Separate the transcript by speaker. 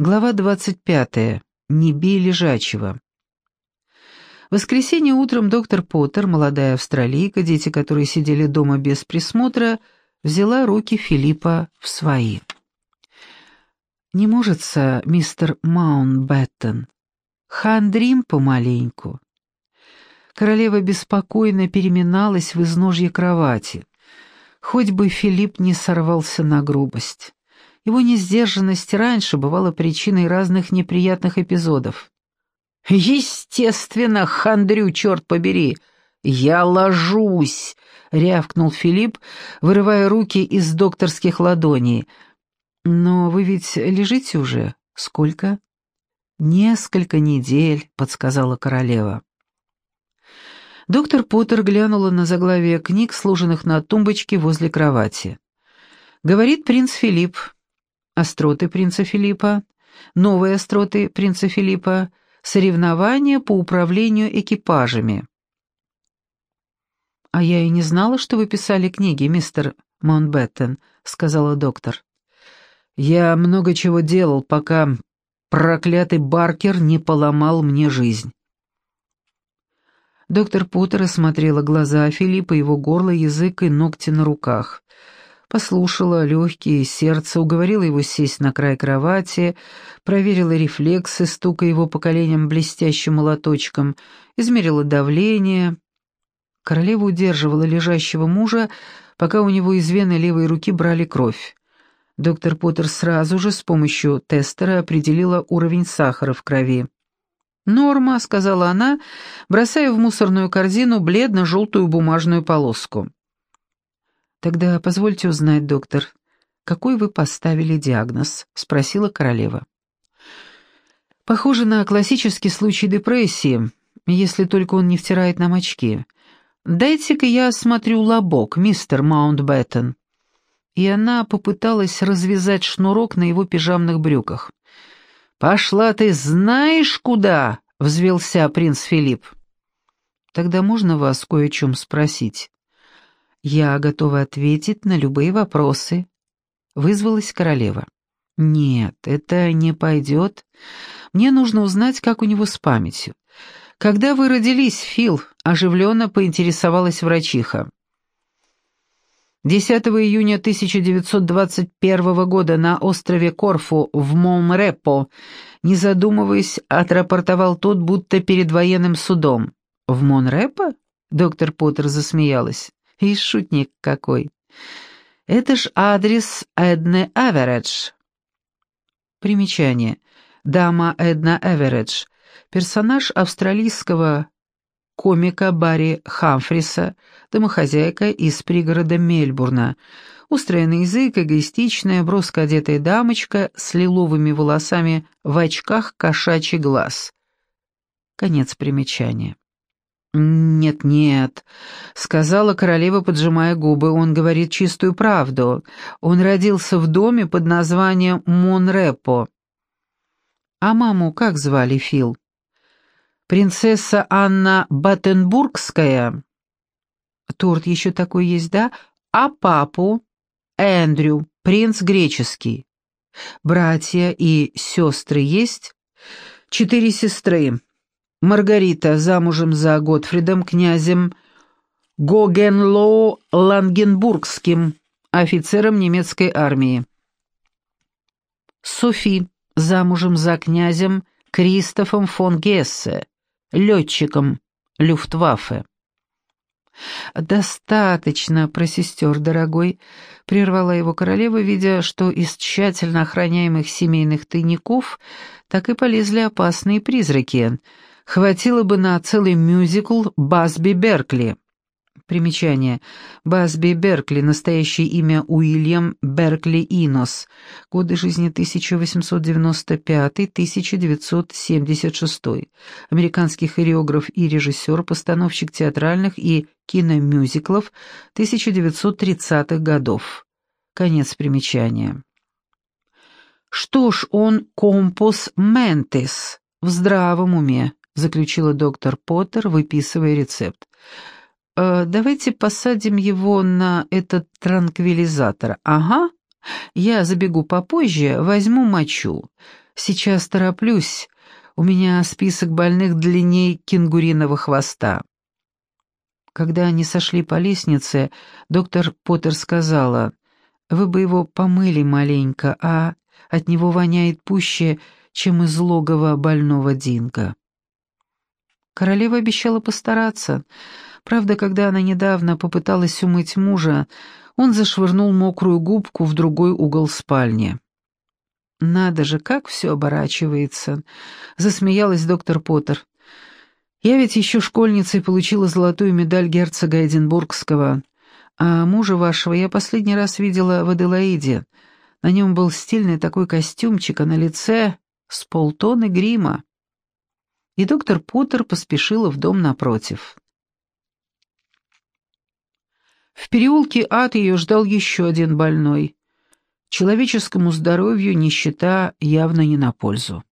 Speaker 1: Глава 25. Не бей лежачего. В воскресенье утром доктор Поттер, молодая австралийка, дети которой сидели дома без присмотра, взяла руки Филиппа в свои. «Не можется, мистер Маунтбеттон. Хандрим помаленьку». Королева беспокойно переминалась в изножье кровати. Хоть бы Филипп не сорвался на грубость. Его несдержанность раньше бывала причиной разных неприятных эпизодов. «Естественно, хандрю, черт побери! Я ложусь!» — рявкнул Филипп, вырывая руки из докторских ладоней. «Но вы ведь лежите уже? Сколько?» «Несколько недель», — подсказала королева. Доктор Поттер глянула на заглавие книг, сложенных на тумбочке возле кровати. Говорит принц Филипп, остроты принца Филиппа, новые остроты принца Филиппа, соревнования по управлению экипажами. «А я и не знала, что вы писали книги, мистер Маунтбеттен», — сказала доктор. «Я много чего делал, пока проклятый Баркер не поломал мне жизнь». Доктор Поттер осмотрела глаза Филиппа, его горло, язык и ногти на руках послушала легкие сердце, уговорила его сесть на край кровати, проверила рефлексы, стука его по коленям блестящим молоточком, измерила давление. Королева удерживала лежащего мужа, пока у него из вены левой руки брали кровь. Доктор Поттер сразу же с помощью тестера определила уровень сахара в крови. «Норма», — сказала она, бросая в мусорную корзину бледно-желтую бумажную полоску. «Тогда позвольте узнать, доктор, какой вы поставили диагноз?» — спросила королева. «Похоже на классический случай депрессии, если только он не втирает нам очки. Дайте-ка я осмотрю лобок, мистер Маунтбеттен». И она попыталась развязать шнурок на его пижамных брюках. «Пошла ты знаешь куда?» — взвелся принц Филипп. «Тогда можно вас кое о чем спросить?» «Я готова ответить на любые вопросы», — вызвалась королева. «Нет, это не пойдет. Мне нужно узнать, как у него с памятью. Когда вы родились, Фил?» — оживленно поинтересовалась врачиха. 10 июня 1921 года на острове Корфу в Монрепо, не задумываясь, отрапортовал тот, будто перед военным судом. «В Монрепо?» — доктор Поттер засмеялась. И шутник какой. Это ж адрес Эдны Эвередж. Примечание. Дама Эдна Эвередж. Персонаж австралийского комика Барри Хамфриса, домохозяйка из пригорода Мельбурна. Устроенный язык, эгоистичная, броско одетая дамочка с лиловыми волосами в очках кошачий глаз. Конец примечания. «Нет-нет», — сказала королева, поджимая губы, — «он говорит чистую правду. Он родился в доме под названием Монрепо». «А маму как звали, Фил?» «Принцесса Анна Баттенбургская». «Торт еще такой есть, да? А папу?» «Эндрю, принц греческий». «Братья и сестры есть?» «Четыре сестры». Маргарита замужем за Готфридом, князем Гогенлоу Лангенбургским, офицером немецкой армии. Софи замужем за князем Кристофом фон Гессе, летчиком Люфтваффе. «Достаточно, про сестер, дорогой», — прервала его королева, видя, что из тщательно охраняемых семейных тайников так и полезли опасные призраки — хватило бы на целый мюзикл «Басби Беркли». Примечание. Басби Беркли, настоящее имя Уильям Беркли Инос, годы жизни 1895-1976. Американский хореограф и режиссер, постановщик театральных и киномюзиклов 1930-х годов. Конец примечания. Что ж, он компос ментис, в здравом уме заключила доктор Поттер, выписывая рецепт. «Э, «Давайте посадим его на этот транквилизатор. Ага. Я забегу попозже, возьму мочу. Сейчас тороплюсь. У меня список больных длинней кенгуриного хвоста». Когда они сошли по лестнице, доктор Поттер сказала, «Вы бы его помыли маленько, а от него воняет пуще, чем из логова больного Динго». Королева обещала постараться. Правда, когда она недавно попыталась умыть мужа, он зашвырнул мокрую губку в другой угол спальни. «Надо же, как все оборачивается!» — засмеялась доктор Поттер. «Я ведь еще школьницей получила золотую медаль герцога Эдинбургского, а мужа вашего я последний раз видела в Аделаиде. На нем был стильный такой костюмчик, а на лице с полтоны грима». И доктор Поттер поспешила в дом напротив. В переулке ад ее ждал еще один больной. Человеческому здоровью нищета явно не на пользу.